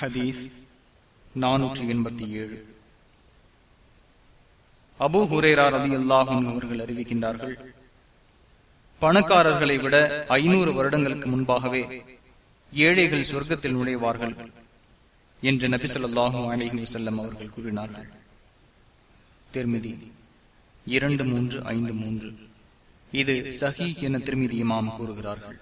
ஹதீஸ் நானூற்றி எண்பத்தி ஏழு. அபு ஹுரேரா ரதி அல்லாஹும் அவர்கள் அறிவிக்கின்றார்கள் பணக்காரர்களை விட ஐநூறு வருடங்களுக்கு முன்பாகவே ஏழைகள் சொர்க்கத்தில் நுழைவார்கள் என்று நபி சொல்லாஹும் அலிஹி வசல்லம் அவர்கள் கூறினார்கள். திருமிதி இரண்டு மூன்று ஐந்து மூன்று. இது சஹி என திருமிதி இமாம் கூறுகிறார்கள்.